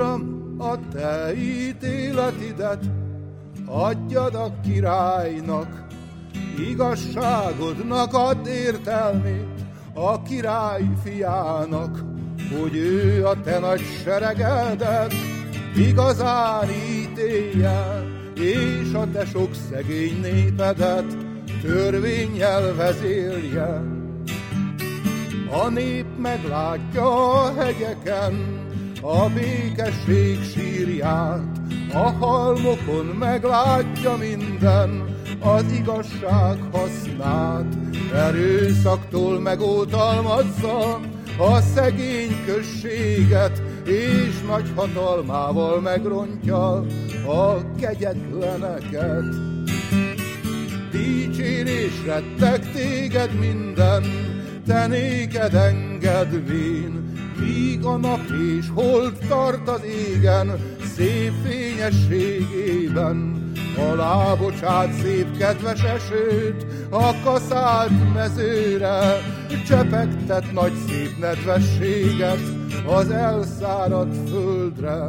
a te ítéletidet adjad a királynak, igazságodnak ad értelmét a király fiának, hogy ő a te nagy seregedet igazán ítélje, és a te sok szegény népedet törvényel vezélje. A nép meglátja a hegyeken a békesség sírját, a halmokon meglátja minden az igazság hasznát, erőszaktól megótalmazza a szegény községet, és nagy hatalmával megrontja a kegyetleneket. Dicsérésre tek téged minden, te néked engedvén, míg a nap és hold tart az égen, szép fényességében. Alábocsát szép kedves esőt a kaszált mezőre, csepegtet nagy szép nedvességet az elszáradt földre.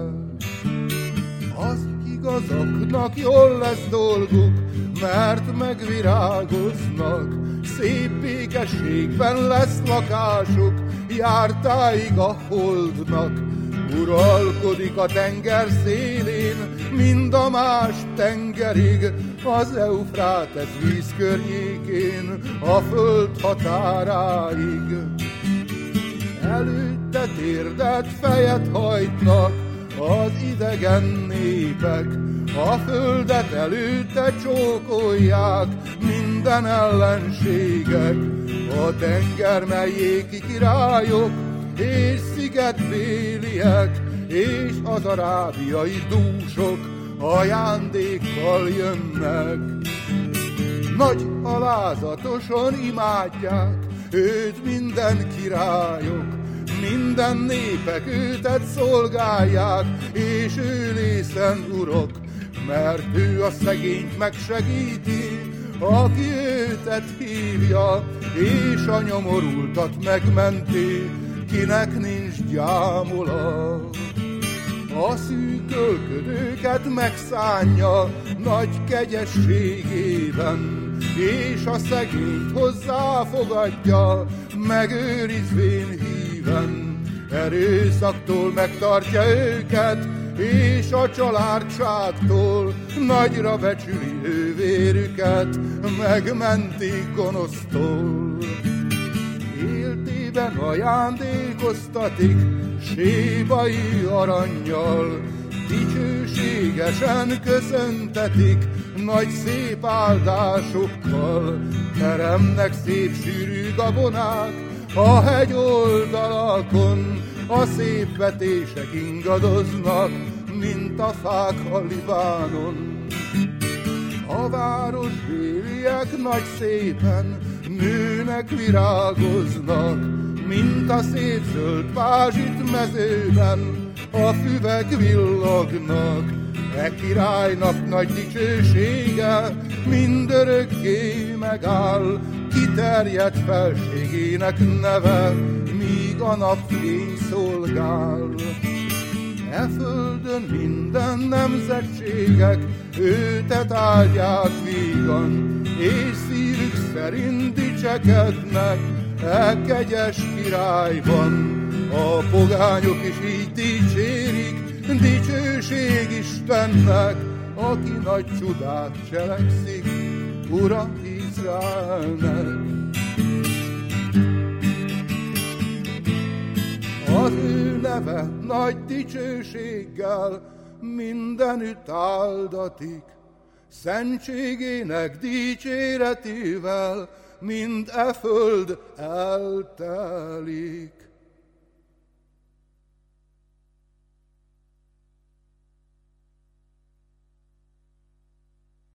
Az igazaknak jól lesz dolguk, mert megvirágoznak, szép békességben lesz lakásuk, jártáig a holdnak. Uralkodik a tenger szélén, mind a más tengerig, az Eufrátesz víz környékén, a föld határáig. Előtte térdet fejet hajtnak az idegen népek, a földet előtte csókolják minden ellenségek, a tenger királyok és szigetbéliek, és az arábiai dúsok ajándékkal jönnek. Nagy alázatosan imádják őt minden királyok, minden népek őtet szolgálják, és ő lészen urok, mert ő a szegényt megsegíti, aki őtet hívja, és a nyomorultat megmenti, kinek nincs gyámola. A szűkölködőket megszánja nagy kegyességében, és a szegényt hozzáfogadja, megőrizvén híven. Erőszaktól megtartja őket, és a családságtól nagyra becsüli ővérüket, megmenti gonosztól. Éltében ajándékoztatik sébai aranyjal, dicsőségesen köszöntetik nagy szép áldásokkal, teremnek szép sűrű gabonák a hegy oldalakon, a szép vetések ingadoznak, mint a fák a Libánon. A város béliek nagy szépen nőnek, virágoznak, mint a szép zöld pázsit mezőben, a füvek villognak. E királynak nagy dicsősége mindörökké megáll, kiterjedt felségének neve, míg a napfény szolgál. E földön minden nemzetségek őtet áldják vígan, és szívük szerint dicsekednek e kegyes királyban. A pogányok is így dicsérik, dicsőség Istennek, aki nagy csodát cselekszik, Ura Izraelnek. Az ő neve nagy dicsőséggel mindenütt áldatik, szentségének dicséretével mind e föld eltelik.